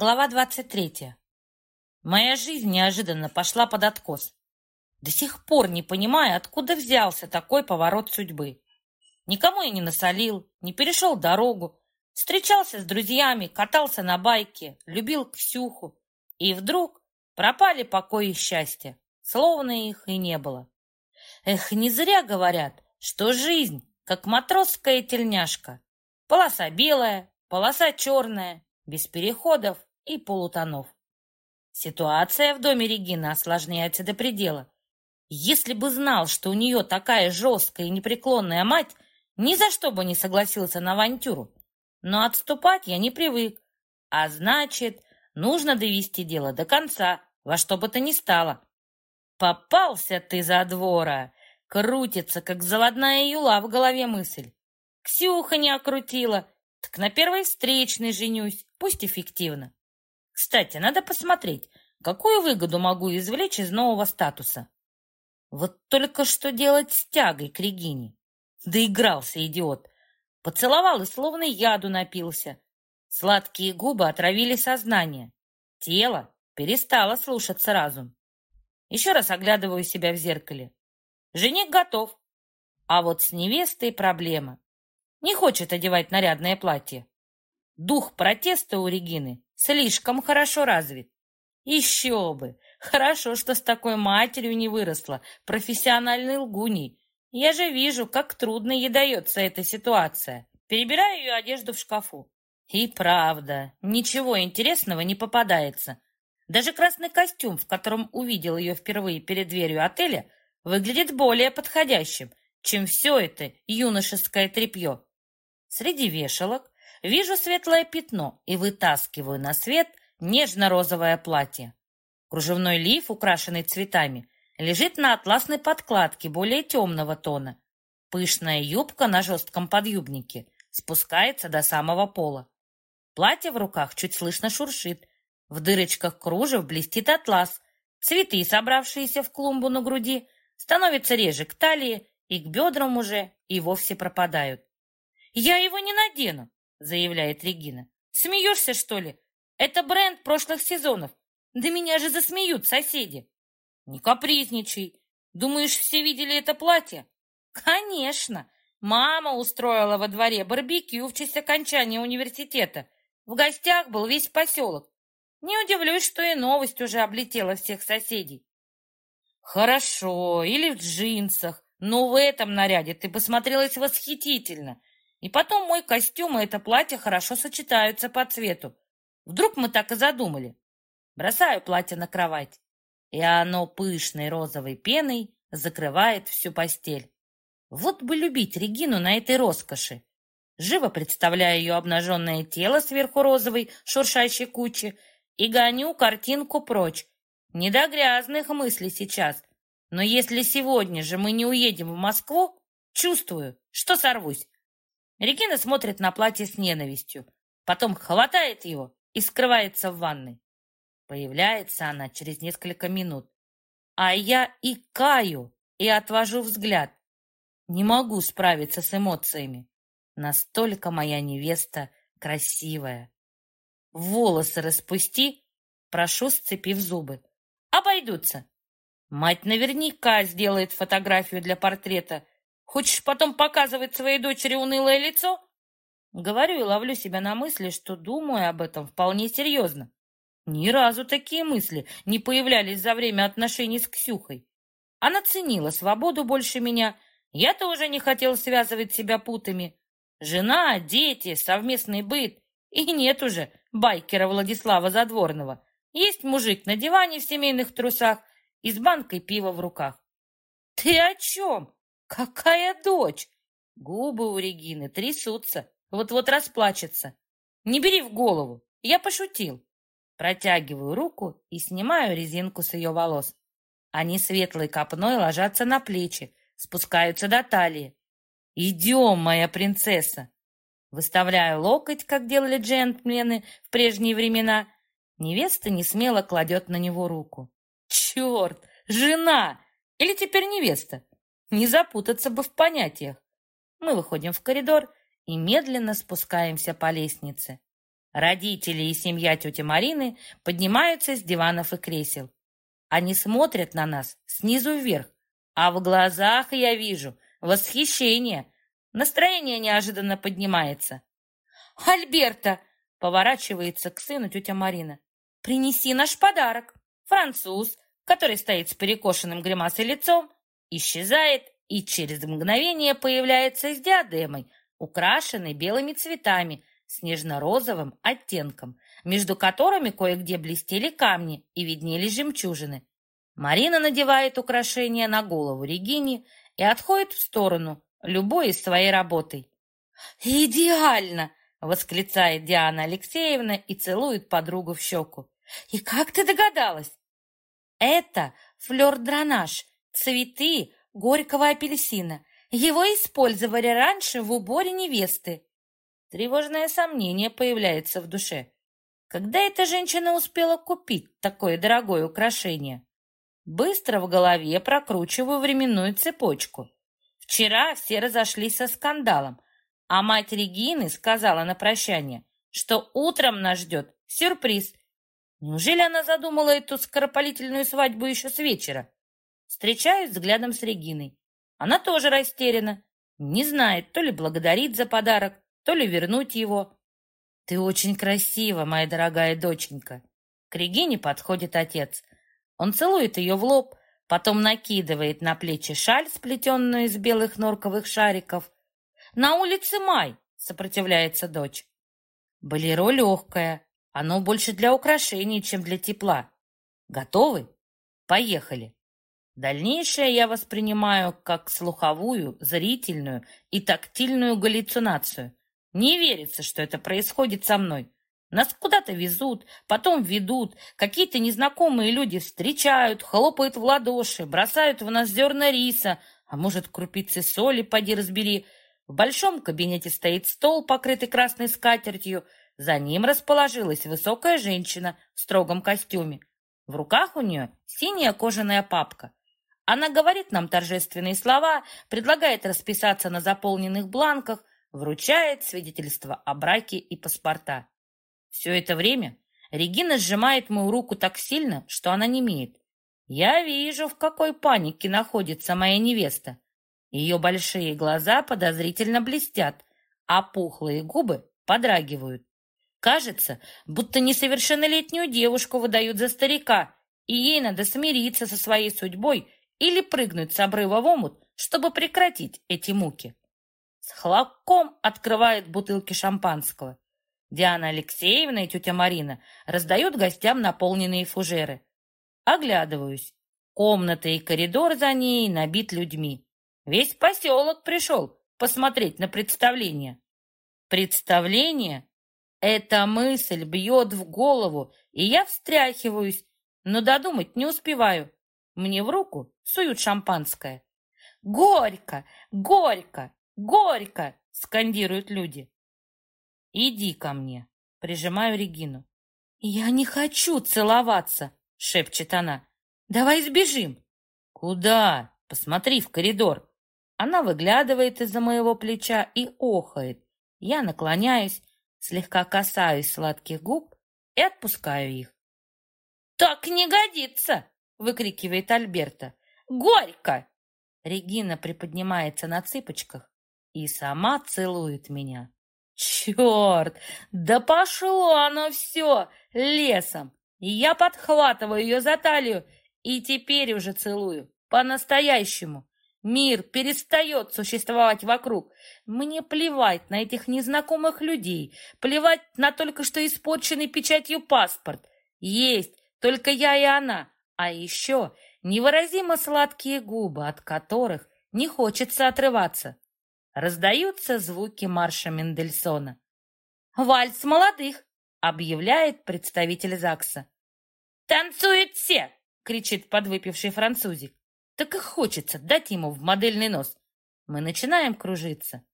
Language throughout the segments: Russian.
Глава 23. Моя жизнь неожиданно пошла под откос. До сих пор не понимаю, откуда взялся такой поворот судьбы. Никому я не насолил, не перешел дорогу, встречался с друзьями, катался на байке, любил Ксюху. И вдруг пропали покой и счастье, словно их и не было. Эх, не зря говорят, что жизнь, как матросская тельняшка. Полоса белая, полоса черная, без переходов и полутонов. Ситуация в доме Регины осложняется до предела. Если бы знал, что у нее такая жесткая и непреклонная мать, ни за что бы не согласился на авантюру. Но отступать я не привык. А значит, нужно довести дело до конца, во что бы то ни стало. Попался ты за двора! Крутится, как заводная юла в голове мысль. Ксюха не окрутила, так на первой встречной женюсь, пусть эффективно. Кстати, надо посмотреть, какую выгоду могу извлечь из нового статуса. Вот только что делать с тягой к Регине? Доигрался идиот. Поцеловал и словно яду напился. Сладкие губы отравили сознание. Тело перестало слушаться разум. Еще раз оглядываю себя в зеркале. Жених готов. А вот с невестой проблема. Не хочет одевать нарядное платье. Дух протеста у Регины слишком хорошо развит. Еще бы! Хорошо, что с такой матерью не выросла, профессиональной лгуней. Я же вижу, как трудно ей дается эта ситуация. Перебираю ее одежду в шкафу. И правда, ничего интересного не попадается. Даже красный костюм, в котором увидел ее впервые перед дверью отеля, выглядит более подходящим, чем все это юношеское тряпье. Среди вешалок вижу светлое пятно и вытаскиваю на свет нежно-розовое платье. Кружевной лиф, украшенный цветами, лежит на атласной подкладке более темного тона. Пышная юбка на жестком подъюбнике спускается до самого пола. Платье в руках чуть слышно шуршит. В дырочках кружев блестит атлас. Цветы, собравшиеся в клумбу на груди, становятся реже к талии и к бедрам уже и вовсе пропадают. «Я его не надену», — заявляет Регина. «Смеешься, что ли? Это бренд прошлых сезонов. Да меня же засмеют соседи». «Не капризничай. Думаешь, все видели это платье?» «Конечно. Мама устроила во дворе барбекю в честь окончания университета. В гостях был весь поселок. Не удивлюсь, что и новость уже облетела всех соседей». «Хорошо, или в джинсах, но в этом наряде ты посмотрелась восхитительно. И потом мой костюм и это платье хорошо сочетаются по цвету. Вдруг мы так и задумали. Бросаю платье на кровать, и оно пышной розовой пеной закрывает всю постель. Вот бы любить Регину на этой роскоши. Живо представляю ее обнаженное тело сверху розовой шуршащей кучи и гоню картинку прочь. Не до грязных мыслей сейчас. Но если сегодня же мы не уедем в Москву, чувствую, что сорвусь. Регина смотрит на платье с ненавистью, потом хватает его и скрывается в ванной. Появляется она через несколько минут, а я и каю, и отвожу взгляд. Не могу справиться с эмоциями. Настолько моя невеста красивая. Волосы распусти, прошу, сцепив зубы. Обойдутся. Мать наверняка сделает фотографию для портрета, Хочешь потом показывать своей дочери унылое лицо? Говорю и ловлю себя на мысли, что думаю об этом вполне серьезно. Ни разу такие мысли не появлялись за время отношений с Ксюхой. Она ценила свободу больше меня. Я тоже не хотел связывать себя путами. Жена, дети, совместный быт. И нет уже байкера Владислава Задворного. Есть мужик на диване в семейных трусах и с банкой пива в руках. «Ты о чем?» Какая дочь? Губы у Регины трясутся, вот-вот расплачется. Не бери в голову, я пошутил. Протягиваю руку и снимаю резинку с ее волос. Они светлой копной ложатся на плечи, спускаются до талии. «Идем, моя принцесса!» Выставляю локоть, как делали джентльмены в прежние времена. Невеста не смело кладет на него руку. «Черт! Жена! Или теперь невеста? Не запутаться бы в понятиях. Мы выходим в коридор и медленно спускаемся по лестнице. Родители и семья тети Марины поднимаются с диванов и кресел. Они смотрят на нас снизу вверх, а в глазах я вижу восхищение. Настроение неожиданно поднимается. «Альберта!» — поворачивается к сыну тетя Марина. «Принеси наш подарок!» Француз, который стоит с перекошенным гримасой лицом, исчезает и через мгновение появляется с диадемой, украшенной белыми цветами, с нежно-розовым оттенком, между которыми кое-где блестели камни и виднелись жемчужины. Марина надевает украшение на голову Регине и отходит в сторону, любуясь своей работой. «Идеально!» — восклицает Диана Алексеевна и целует подругу в щеку. «И как ты догадалась?» «Это флёр-дранаж, цветы горького апельсина. Его использовали раньше в уборе невесты». Тревожное сомнение появляется в душе. Когда эта женщина успела купить такое дорогое украшение? Быстро в голове прокручиваю временную цепочку. Вчера все разошлись со скандалом, а мать Регины сказала на прощание, что утром нас ждет сюрприз. Неужели она задумала эту скоропалительную свадьбу еще с вечера? Встречаюсь взглядом с Региной. Она тоже растеряна. Не знает, то ли благодарить за подарок, то ли вернуть его. Ты очень красива, моя дорогая доченька. К Регине подходит отец. Он целует ее в лоб, потом накидывает на плечи шаль, сплетенную из белых норковых шариков. «На улице май!» — сопротивляется дочь. Болеро легкое, оно больше для украшений, чем для тепла. Готовы? Поехали. Дальнейшее я воспринимаю как слуховую, зрительную и тактильную галлюцинацию. Не верится, что это происходит со мной. Нас куда-то везут, потом ведут, какие-то незнакомые люди встречают, хлопают в ладоши, бросают в нас зерна риса, а может, крупицы соли, поди разбери. В большом кабинете стоит стол, покрытый красной скатертью. За ним расположилась высокая женщина в строгом костюме. В руках у нее синяя кожаная папка. Она говорит нам торжественные слова, предлагает расписаться на заполненных бланках, вручает свидетельство о браке и паспорта. Все это время Регина сжимает мою руку так сильно, что она не имеет. Я вижу, в какой панике находится моя невеста. Ее большие глаза подозрительно блестят, а пухлые губы подрагивают. Кажется, будто несовершеннолетнюю девушку выдают за старика, и ей надо смириться со своей судьбой или прыгнуть с обрыва в омут, чтобы прекратить эти муки с хлопком открывает бутылки шампанского. Диана Алексеевна и тетя Марина раздают гостям наполненные фужеры. Оглядываюсь. Комната и коридор за ней набит людьми. Весь поселок пришел посмотреть на представление. Представление? Эта мысль бьет в голову, и я встряхиваюсь, но додумать не успеваю. Мне в руку суют шампанское. Горько, горько, Горько!» — скандируют люди. «Иди ко мне!» — прижимаю Регину. «Я не хочу целоваться!» — шепчет она. «Давай сбежим!» «Куда? Посмотри в коридор!» Она выглядывает из-за моего плеча и охает. Я наклоняюсь, слегка касаюсь сладких губ и отпускаю их. «Так не годится!» — выкрикивает Альберта. «Горько!» Регина приподнимается на цыпочках и сама целует меня. Черт, да пошло оно все лесом. Я подхватываю ее за талию и теперь уже целую. По-настоящему. Мир перестает существовать вокруг. Мне плевать на этих незнакомых людей, плевать на только что испорченный печатью паспорт. Есть только я и она, а еще невыразимо сладкие губы, от которых не хочется отрываться. Раздаются звуки марша Мендельсона. «Вальс молодых!» — объявляет представитель ЗАГСа. «Танцуют все!» — кричит подвыпивший французик. Так и хочется дать ему в модельный нос. Мы начинаем кружиться.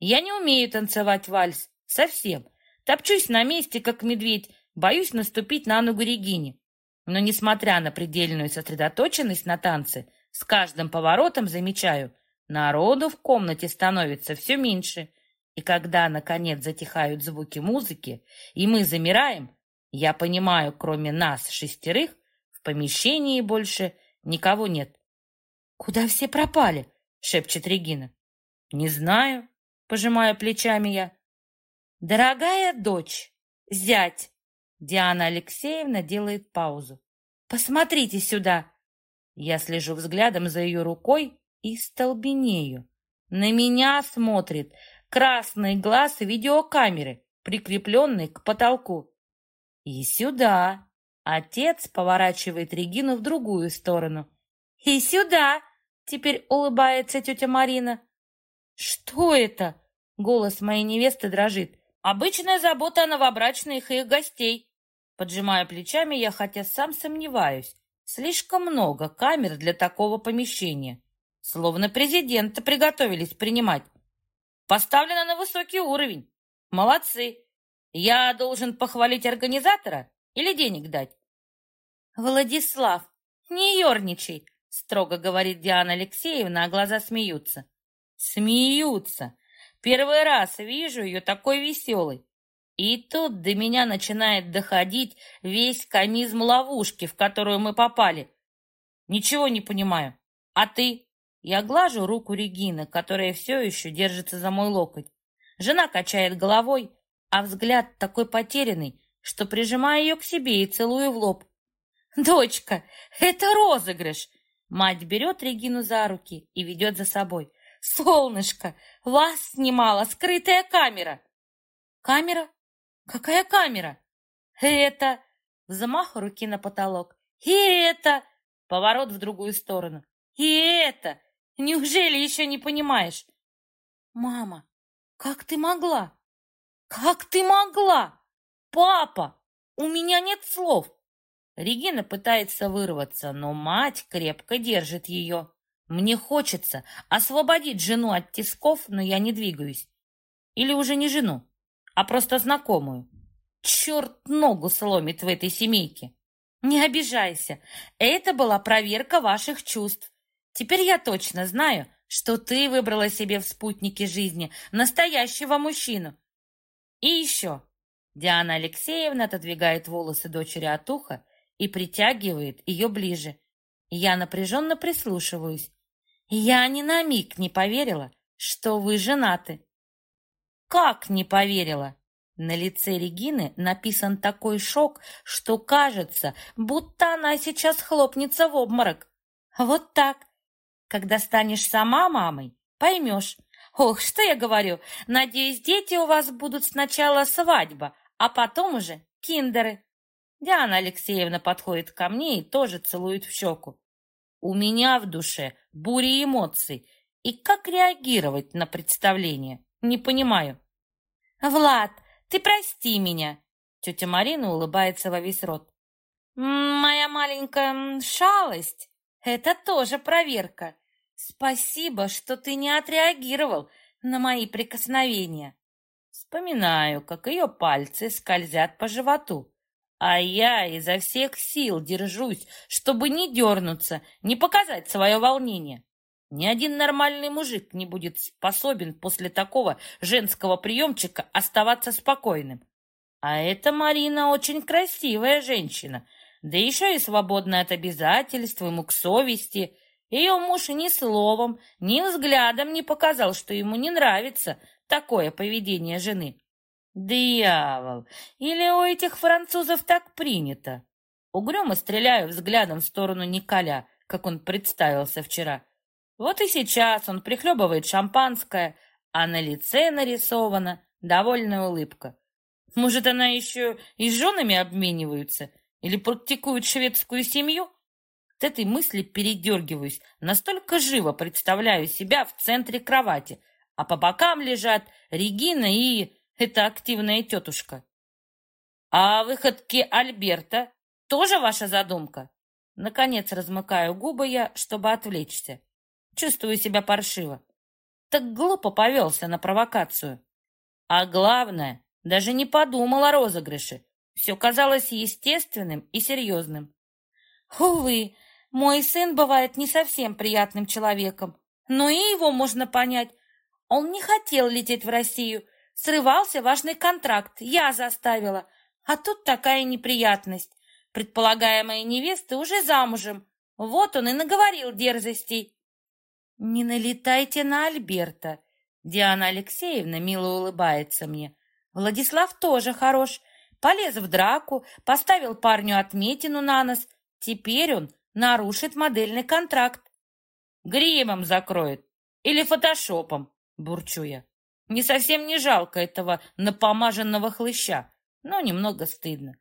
Я не умею танцевать вальс. Совсем. Топчусь на месте, как медведь, боюсь наступить на ногу Регине. Но, несмотря на предельную сосредоточенность на танце, с каждым поворотом замечаю — Народу в комнате становится все меньше. И когда, наконец, затихают звуки музыки, и мы замираем, я понимаю, кроме нас шестерых, в помещении больше никого нет. «Куда все пропали?» — шепчет Регина. «Не знаю», — пожимаю плечами я. «Дорогая дочь, зять!» Диана Алексеевна делает паузу. «Посмотрите сюда!» Я слежу взглядом за ее рукой и столбенею. На меня смотрит красный глаз видеокамеры, прикрепленный к потолку. И сюда. Отец поворачивает Регину в другую сторону. И сюда. Теперь улыбается тетя Марина. Что это? Голос моей невесты дрожит. Обычная забота о новобрачных и их гостей. Поджимая плечами, я хотя сам сомневаюсь. Слишком много камер для такого помещения. Словно президента приготовились принимать. Поставлено на высокий уровень. Молодцы. Я должен похвалить организатора или денег дать? Владислав, не ерничай, строго говорит Диана Алексеевна, а глаза смеются. Смеются. Первый раз вижу ее такой веселой. И тут до меня начинает доходить весь комизм ловушки, в которую мы попали. Ничего не понимаю. А ты? Я глажу руку Регины, которая все еще держится за мой локоть. Жена качает головой, а взгляд такой потерянный, что прижимаю ее к себе и целую в лоб. «Дочка, это розыгрыш!» Мать берет Регину за руки и ведет за собой. «Солнышко, вас снимала скрытая камера!» «Камера? Какая камера?» «Это...» Взмах руки на потолок. «И это...» Поворот в другую сторону. «И это...» Неужели еще не понимаешь?» «Мама, как ты могла? Как ты могла? Папа, у меня нет слов!» Регина пытается вырваться, но мать крепко держит ее. Мне хочется освободить жену от тисков, но я не двигаюсь. Или уже не жену, а просто знакомую. Черт ногу сломит в этой семейке. Не обижайся, это была проверка ваших чувств. Теперь я точно знаю, что ты выбрала себе в спутнике жизни настоящего мужчину. И еще. Диана Алексеевна отодвигает волосы дочери от уха и притягивает ее ближе. Я напряженно прислушиваюсь. Я ни на миг не поверила, что вы женаты. Как не поверила? На лице Регины написан такой шок, что кажется, будто она сейчас хлопнется в обморок. Вот так. Когда станешь сама мамой, поймешь. Ох, что я говорю. Надеюсь, дети у вас будут сначала свадьба, а потом уже киндеры. Диана Алексеевна подходит ко мне и тоже целует в щеку. У меня в душе буря эмоций. И как реагировать на представление? Не понимаю. Влад, ты прости меня. Тетя Марина улыбается во весь рот. Моя маленькая шалость это тоже проверка. Спасибо, что ты не отреагировал на мои прикосновения. Вспоминаю, как ее пальцы скользят по животу, а я изо всех сил держусь, чтобы не дернуться, не показать свое волнение. Ни один нормальный мужик не будет способен после такого женского приемчика оставаться спокойным. А эта Марина очень красивая женщина, да еще и свободна от обязательств, ему к совести. Ее муж ни словом, ни взглядом не показал, что ему не нравится такое поведение жены. Дьявол! Или у этих французов так принято? Угрюмо стреляю взглядом в сторону Николя, как он представился вчера. Вот и сейчас он прихлебывает шампанское, а на лице нарисована довольная улыбка. Может, она еще и с женами обмениваются — или практикуют шведскую семью? От этой мысли передергиваюсь, настолько живо представляю себя в центре кровати, а по бокам лежат Регина и эта активная тетушка. А выходки Альберта тоже ваша задумка? Наконец размыкаю губы я, чтобы отвлечься. Чувствую себя паршиво. Так глупо повелся на провокацию. А главное, даже не подумал о розыгрыше. Все казалось естественным и серьезным. Увы, мой сын бывает не совсем приятным человеком, но и его можно понять. Он не хотел лететь в Россию. Срывался важный контракт. Я заставила. А тут такая неприятность. Предполагаемая невеста уже замужем. Вот он и наговорил дерзостей. Не налетайте на Альберта. Диана Алексеевна мило улыбается мне. Владислав тоже хорош. Полез в драку, поставил парню отметину на нос. Теперь он нарушит модельный контракт. Гримом закроет или фотошопом, бурчу я. Не совсем не жалко этого напомаженного хлыща, но немного стыдно.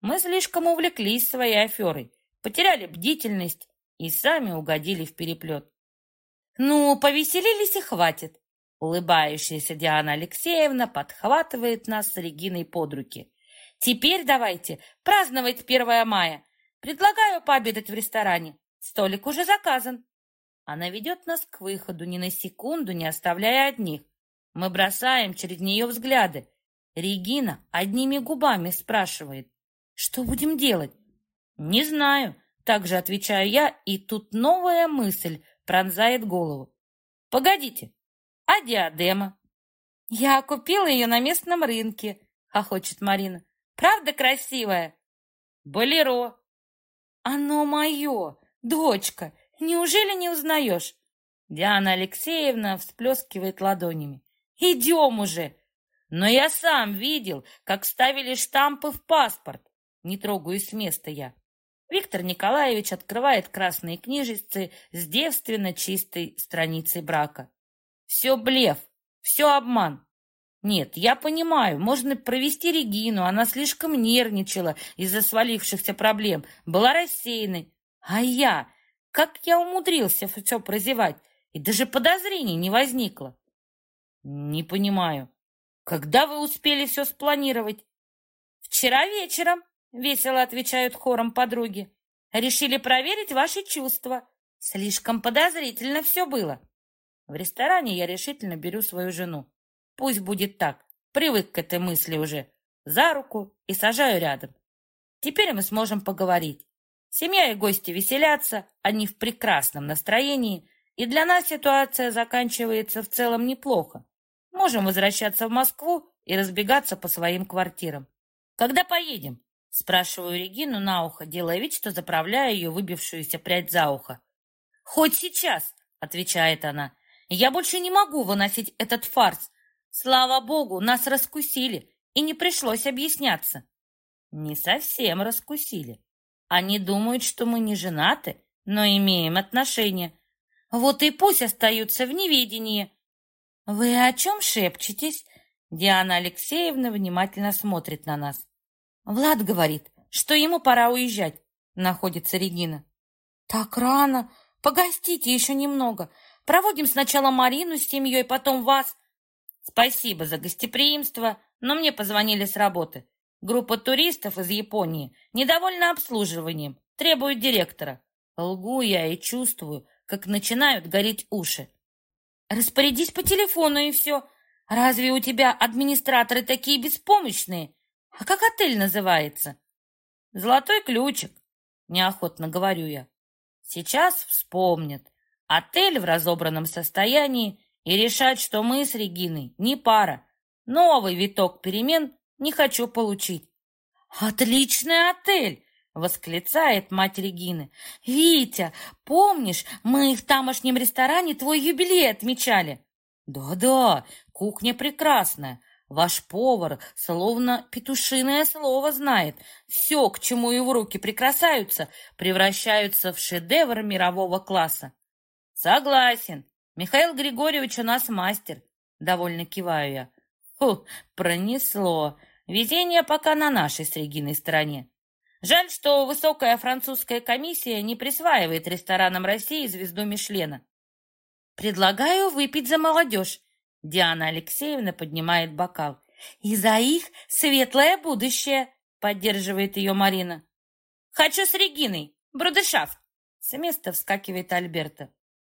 Мы слишком увлеклись своей аферой, потеряли бдительность и сами угодили в переплет. Ну, повеселились и хватит. Улыбающаяся Диана Алексеевна подхватывает нас с Региной под руки. Теперь давайте праздновать 1 мая. Предлагаю пообедать в ресторане. Столик уже заказан. Она ведет нас к выходу, ни на секунду не оставляя одних. Мы бросаем через нее взгляды. Регина одними губами спрашивает. Что будем делать? Не знаю, также отвечаю я, и тут новая мысль пронзает голову. Погодите, а диадема? Я купила ее на местном рынке, хохочет Марина. Правда красивая? Болеро. Оно мое, дочка, неужели не узнаешь? Диана Алексеевна всплескивает ладонями. Идем уже. Но я сам видел, как ставили штампы в паспорт. Не трогаюсь с места я. Виктор Николаевич открывает красные книжицы с девственно чистой страницей брака. Все блеф, все обман. Нет, я понимаю, можно провести Регину, она слишком нервничала из-за свалившихся проблем, была рассеянной. А я, как я умудрился все прозевать, и даже подозрений не возникло. Не понимаю, когда вы успели все спланировать? Вчера вечером, Весело отвечают хором подруги. Решили проверить ваши чувства. Слишком подозрительно все было. В ресторане я решительно беру свою жену. Пусть будет так. Привык к этой мысли уже. За руку и сажаю рядом. Теперь мы сможем поговорить. Семья и гости веселятся, они в прекрасном настроении, и для нас ситуация заканчивается в целом неплохо. Можем возвращаться в Москву и разбегаться по своим квартирам. Когда поедем? Спрашиваю Регину на ухо, делая вид, что заправляю ее выбившуюся прядь за ухо. «Хоть сейчас!» — отвечает она. «Я больше не могу выносить этот фарс. Слава богу, нас раскусили, и не пришлось объясняться». «Не совсем раскусили. Они думают, что мы не женаты, но имеем отношения. Вот и пусть остаются в неведении». «Вы о чем шепчетесь?» Диана Алексеевна внимательно смотрит на нас. Влад говорит, что ему пора уезжать, находится Регина. Так рано. Погостите еще немного. Проводим сначала Марину с семьей, потом вас. Спасибо за гостеприимство, но мне позвонили с работы. Группа туристов из Японии недовольна обслуживанием, требует директора. Лгу я и чувствую, как начинают гореть уши. Распорядись по телефону и все. Разве у тебя администраторы такие беспомощные? А как отель называется? Золотой ключик, неохотно говорю я. Сейчас вспомнят. Отель в разобранном состоянии и решать, что мы с Региной не пара. Новый виток перемен не хочу получить. Отличный отель! Восклицает мать Регины. «Витя, помнишь, мы в тамошнем ресторане твой юбилей отмечали?» «Да-да, кухня прекрасная. Ваш повар словно петушиное слово знает. Все, к чему его руки прикасаются, превращаются в шедевр мирового класса. Согласен. Михаил Григорьевич у нас мастер. Довольно киваю я. Фу, пронесло. Везение пока на нашей с Региной стороне. Жаль, что высокая французская комиссия не присваивает ресторанам России звезду Мишлена. Предлагаю выпить за молодежь. Диана Алексеевна поднимает бокал. «И за их светлое будущее!» — поддерживает ее Марина. «Хочу с Региной! Брудешафт!» С места вскакивает Альберта.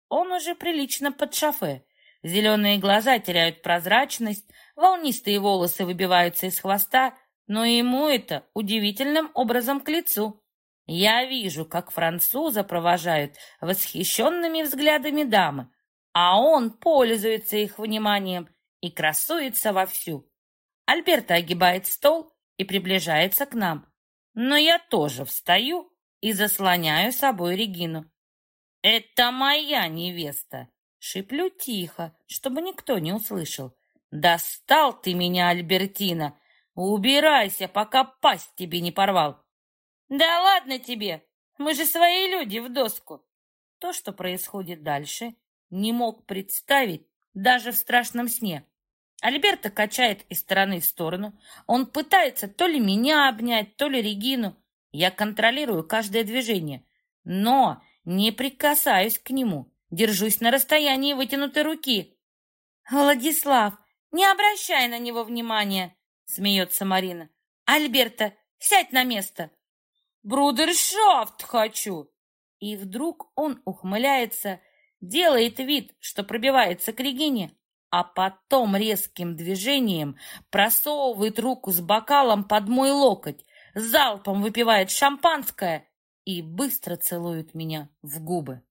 Он уже прилично под шофе. Зеленые глаза теряют прозрачность, волнистые волосы выбиваются из хвоста, но ему это удивительным образом к лицу. Я вижу, как француза провожают восхищенными взглядами дамы, а он пользуется их вниманием и красуется вовсю. Альберта огибает стол и приближается к нам, но я тоже встаю и заслоняю собой Регину. «Это моя невеста!» Шиплю тихо, чтобы никто не услышал. «Достал ты меня, Альбертина! Убирайся, пока пасть тебе не порвал!» «Да ладно тебе! Мы же свои люди в доску!» То, что происходит дальше, не мог представить даже в страшном сне. Альберта качает из стороны в сторону. Он пытается то ли меня обнять, то ли Регину. Я контролирую каждое движение, но не прикасаюсь к нему. Держусь на расстоянии вытянутой руки. «Владислав, не обращай на него внимания!» Смеется Марина. «Альберта, сядь на место!» «Брудершафт хочу!» И вдруг он ухмыляется, делает вид, что пробивается к Регине, а потом резким движением просовывает руку с бокалом под мой локоть, залпом выпивает шампанское и быстро целует меня в губы.